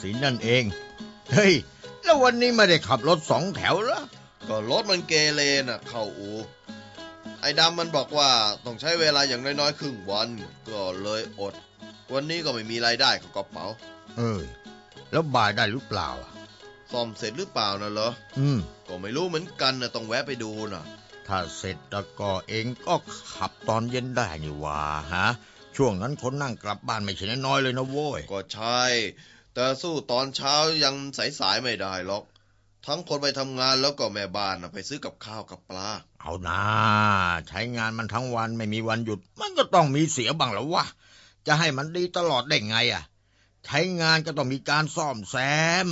สินนั่นเอง เฮ้ย แล้ววันนี้ไม่ได้ขับรถสองแถวเหรอ ก็รถมันเกเรน่ะ เข้าอู ไอ้ดำมันบอกว่าต้องใช้เวลาอย่างน้อยๆครึ่งวัน ก็เลยอด วันนี้ก็ไม่มีรายได้เข้ากระเป๋า เออ แล้วบ่ายได้หรือเปล่าอะซ่อมเสร็จหรือเปล่านะเหรอ อืม ก็ไม่รู้เหมือนกันนะต้องแวะไปดูน่ะถ้าเสร็จแล้วก็เองก็ขับตอนเย็นได้นี่หว่าฮะ ช่วงนั้นคนนั่งกลับบ้านไม่ใช่น้อยๆเลยนะโว้ย ก็ใช่ แต่สู้ตอนเช้ายังสายๆไม่ได้หรอก ทั้งคนไปทำงานแล้วก็แม่บ้านน่ะไปซื้อกับข้าวกับปลา เอานะใช้งานมันทั้งวันไม่มีวันหยุด มันก็ต้องมีเสียบ้างแล้ววะ จะให้มันดีตลอดได้ไงอะ ใช้งานก็ต้องมีการซ่อมแซม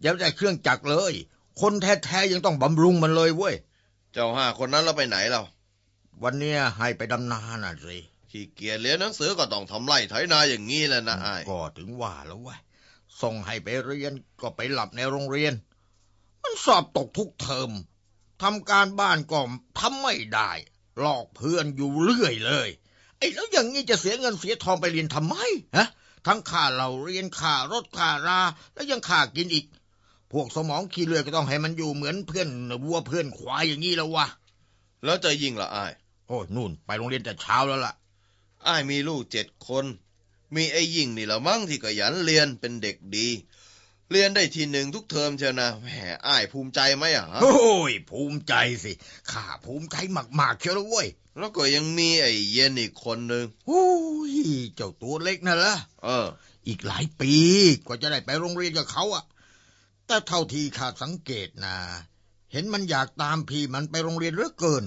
อย่าได้เครื่องจักรเลย คนแท้ๆยังต้องบำรุงมันเลยเว้ย เจ้าห้าคนนั้นเราไปไหนเรา วันเนี้ยให้ไปดำนาน่ะสิ ขี้เกียจเรียนหนังสือก็ต้องทำไร่ไถนาอย่างนี้แหละนะไอ้ายก็ถึงว่าแล้วเว้ยส่งให้ไปเรียนก็ไปหลับในโรงเรียน มันสอบตกทุกเทอมทำการบ้านก็ทำไม่ได้ หลอกเพื่อนอยู่เรื่อยเลย ไอ้แล้วอย่างนี้จะเสียเงินเสียทองไปเรียนทำไมฮะทั้งค่าเราเรียนค่ารถค่ารา แล้วยังค่ากินอีก พวกสมองขี้เลือดก็ต้องให้มันอยู่เหมือนเพื่อนวัวเพื่อนควายอย่างนี้แล้ววะแล้วจะยิงละไอ้ายโอ้ยนู่นไปโรงเรียนแต่เช้าแล้วล่ะ อ้ายมีลูกเจ็ดคน มีไอ้ยิ่งนี่ละมั่งที่ขยันเรียนเป็นเด็กดี เรียนได้ทีหนึ่งทุกเทอมเชียวนะแหมอ้ายภูมิใจไหมอะฮะโอ้ย ภูมิใจสิข้าภูมิใจมากๆเชียวนะเว้ยแล้วก็ยังมีไอ้เย็นอีกคนหนึ่งโอ้ยเจ้าตัวเล็กนั่นละเออ อีกหลายปีกว่าจะได้ไปโรงเรียนกับเขาอะแต่เท่าที่ข้าสังเกตนะเห็นมันอยากตามพี่มันไปโรงเรียนเหลือเกิน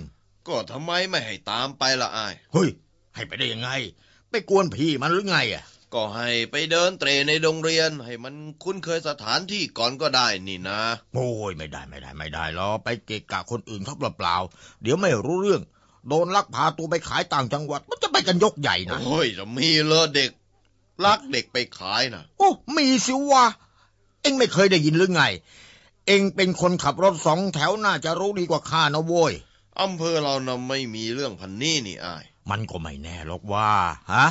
ก็ทำไมไม่ให้ตามไปละอ้าย เฮ้ย ให้ไปได้ยังไง ไปกวนพี่มันหรือไงอะก็ให้ไปเดินเตรในโรงเรียน ให้มันคุ้นเคยสถานที่ก่อนก็ได้นี่นะ โอ้ยไม่ได้ไม่ได้ไม่ได้หรอกไปเกะกะคนอื่นเขาเปล่าๆเดี๋ยวไม่รู้เรื่อง โดนลักพาตัวไปขายต่างจังหวัด มันจะไปกันยกใหญ่นะโอ้ยจะมีเลยเด็กลักเด็กไปขายนะโอ้มีสิวะเอ็งไม่เคยได้ยินหรือไง เอ็งเป็นคนขับรถสองแถวน่าจะรู้ดีกว่าข้านะโว้ยอำเภอเรานะไม่มีเรื่องพันนี้นี่อ้าย มันก็ไม่แน่หรอกว่าฮะ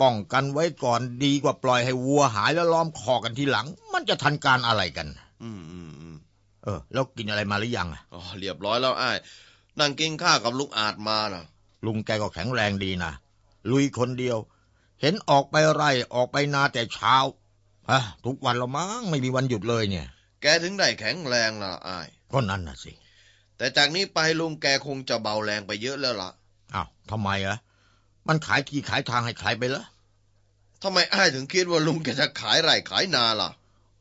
ป้องกันไว้ก่อนดีกว่าปล่อยให้วัวหายแล้วล้อมคอกันทีหลัง มันจะทันการอะไรกัน อืมอืมอืมเออ แล้วกินอะไรมาหรือยังอะอ๋อเรียบร้อยแล้วอ้ายนั่งกินข้าวกับลุงอาจมาน่ะ ลุงแกก็แข็งแรงดีนะลุยคนเดียว เห็นออกไปไร่ออกไปนาแต่เช้าฮะทุกวันละมั้งไม่มีวันหยุดเลยเนี่ย แกถึงได้แข็งแรงล่ะอ้ายก็นั่นน่ะสิ แต่จากนี้ไปลุงแกคงจะเบาแรงไปเยอะแล้วล่ะ อ้าวทำไมอะมันขายที่ขายทางให้ใครไปละทำไมอ้ายถึงคิดว่าลุงแกจะขายไร่ขายนาล่ะ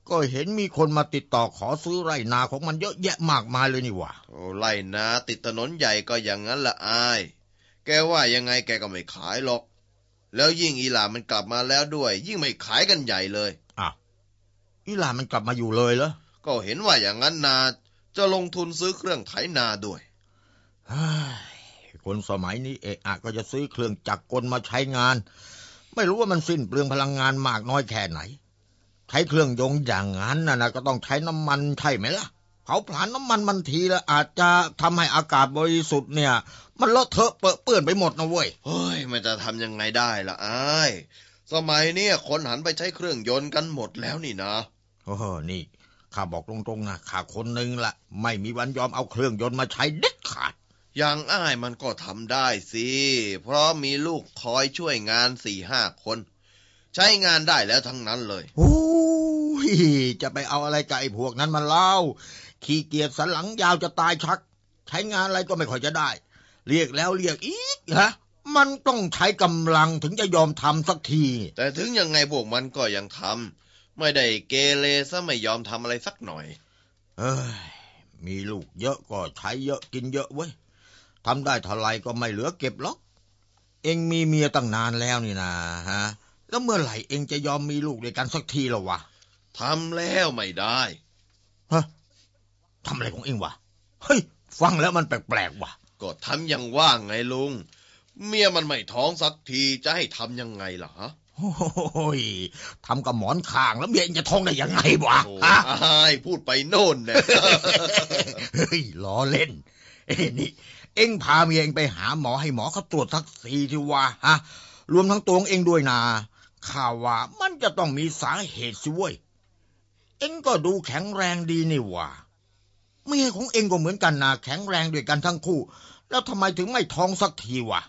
ก็เห็นมีคนมาติดต่อขอซื้อไร่นาของมันเยอะแยะมากมายเลยนี่หว่าโอ้ไร่นาติดถนนใหญ่ก็อย่างนั้นละอ้าย แกว่ายังไงแกก็ไม่ขายหรอก แล้วยิ่งอีหลามันกลับมาแล้วด้วย ยิ่งไม่ขายกันใหญ่เลยอ้าวอีหลานมันกลับมาอยู่เลยเหรอก็เห็นว่าอย่างนั้นนาจะลงทุนซื้อเครื่องไถนาด้วยเฮ้ย คนสมัยนี้เอะอะก็จะซื้อเครื่องจักรกลมาใช้งาน ไม่รู้ว่ามันสิ้นเปลืองพลังงานมากน้อยแค่ไหน ใช้เครื่องยนต์อย่างนั้นนะนะก็ต้องใช้น้ำมันใช่ไหมล่ะเผาผลาญน้ำมันมันทีแล้วอาจจะทำให้อากาศบริสุทธิ์เนี่ย มันเลอะเทอะเปอะเปื้อนไปหมดนะเว้ยเฮ้ยมันจะทำยังไงได้ล่ะอ้ายสมัยเนี้ยคนหันไปใช้เครื่องยนต์กันหมดแล้วนี่นะโอ้โหนี่ข้าบอกตรงๆนะข้าคนหนึ่งละไม่มีวันยอมเอาเครื่องยนต์มาใช้เด็ดขาด อย่างอ้ายมันก็ทำได้สิ เพราะมีลูกคอยช่วยงานสี่ห้าคน ใช้งานได้แล้วทั้งนั้นเลยโอ้ยจะไปเอาอะไรกับไอ้พวกนั้นมาเล่า ขี้เกียจสันหลังยาวจะตายชัก ใช้งานอะไรก็ไม่ค่อยจะได้ เรียกแล้วเรียกอีกฮะมันต้องใช้กำลังถึงจะยอมทำสักที แต่ถึงยังไงพวกมันก็ยังทำไม่ได้เกเรซะไม่ยอมทำอะไรสักหน่อย เอ้ยมีลูกเยอะก็ใช้เยอะกินเยอะเว้ย ทำได้เท่าไรก็ไม่เหลือเก็บหรอก เองมีเมียตั้งนานแล้วนี่นะฮะ แล้วเมื่อไหร่เองจะยอมมีลูกด้วยกันสักทีละวะทำแล้วไม่ได้ฮะทำอะไรของเองวะ เฮ้ย ฟังแล้วมันแปลกๆว่ะก็ทำอย่างว่างไงลุง เมียมันไม่ท้องสักทีจะให้ทำยังไงล่ะฮะโอ้ยทำกับหมอนข้างแล้วเมียเองจะท้องได้ยังไงวะโอ้ฮะอายพูดไปโน่นเนี่ยเฮ้ยล้อเล่นเอ้นี่ เอ็งพาเมียเองไปหาหมอให้หมอเขาตรวจสักสีที่ว่าฮะ รวมทั้งตัวของเองด้วยนาข่าวว่ามันจะต้องมีสาเหตุสิเว้ย เอ็งก็ดูแข็งแรงดีนี่ว่าเมียของเอ็งก็เหมือนกันนะแข็งแรงด้วยกันทั้งคู่ แล้วทำไมถึงไม่ท้องสักทีวะ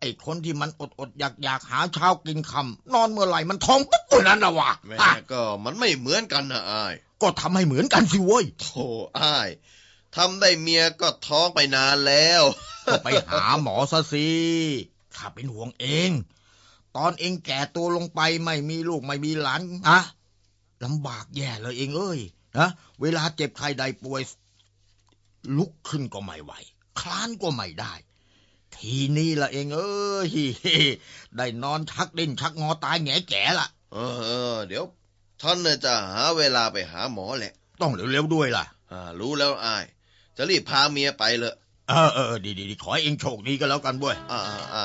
ไอ้คนที่มันอดอดอยากอยากหาเช้ากินคำนอนเมื่อไหร่มันท้องปุ๊บเมื่อนั้นละวะแม่ฮะก็มันไม่เหมือนกันนะอายก็ทำให้เหมือนกันสิเว้ยโธ่อาย ทำได้เมียก็ท้องไปนานแล้วก็ไปหาหมอซะสิข้าเป็นห่วงเอง ตอนเองแก่ตัวลงไปไม่มีลูกไม่มีหลานอะลำบากแย่เลยเองเอ้ยนะเวลาเจ็บไข้ใดป่วย ลุกขึ้นก็ไม่ไหว คลานก็ไม่ได้ ทีนี้ละเองเอ้ยได้นอนชักดิ้นชักงอตายแง่แก่ละเออเออเดี๋ยวท่านน่ะจะหาเวลาไปหาหมอแหละ ต้องเร็วๆด้วยล่ะ อ่า รู้แล้วอาย จะรีบพาเมียไปเลยเออเออดีดีดีขอให้เองโชคดีก็แล้วกันเว้ยอ่าอ่า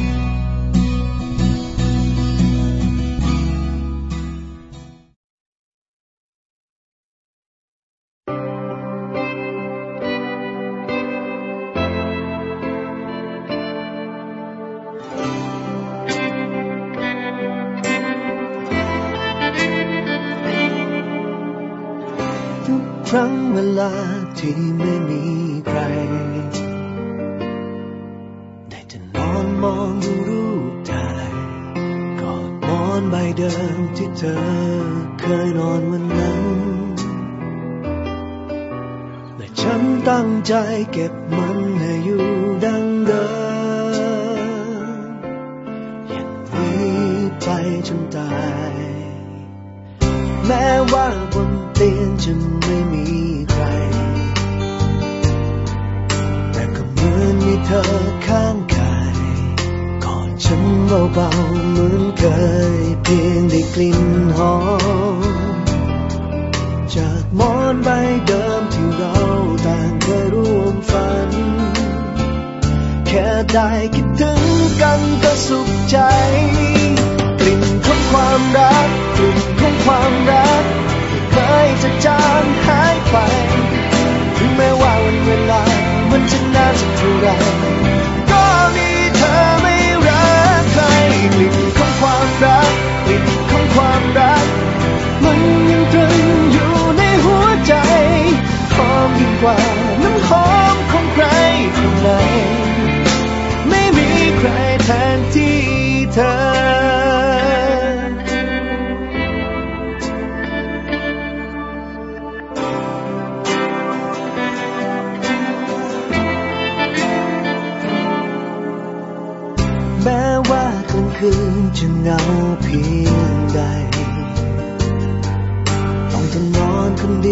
ครั้งเวลาที่ไม่มีใคร ได้แต่นอนมองดูรูปถ่ายกอดหมอนใบเดิมที่เธอเคยนอนวันนั้นและฉันตั้งใจเก็บมันให้อยู่ียงจะไม่มีใคร แต่ก็เหมือนมีเธอข้างกายกอดฉันเบาๆเหมือนเคย เพียงได้กลิ่นหอม จากหมอนใบเดิมที่เราต่างเคยร่วมฝัน แค่ได้คิดถึงกันก็สุขใจ กลิ่นของความรัก กลิ่นของความรัก จะจางหายไป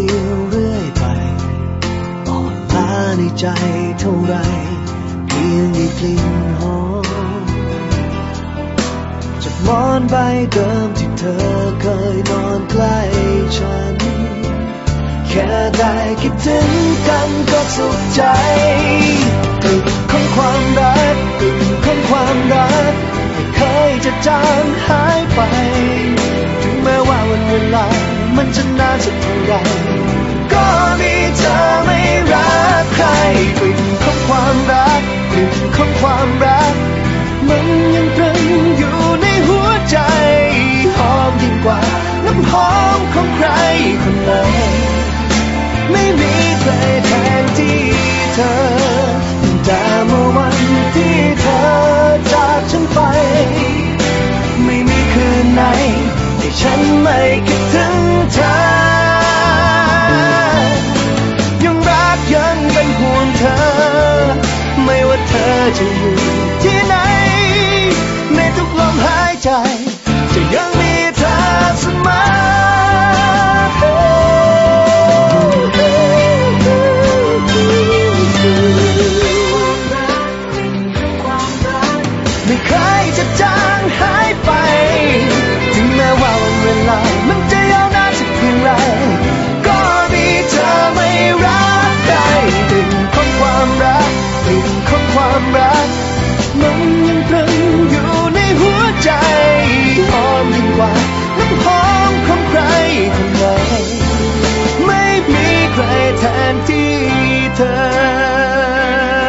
ยวเรื่อยไปอ่อนล้าในใจเท่าไรเพียงได้กลิ่นหอมอนใบเดิมที่เธอเคยนอนใกล้ฉัน แค่ได้คิดถึงกันก็สุขใจกลิ่นของความรักกลิ่นของความรักไม่เคยจะจางหายไป ถึงแม้ว่าวันเวลา มันจะนานสักเท่าไรก็มีเธอไม่รักใครกลิ่นของความรักกลิ่นของความรัก มันยังตรึงอยู่ในหัวใจหอมยิ่งกว่าน้ำหอมของใครคน tonight.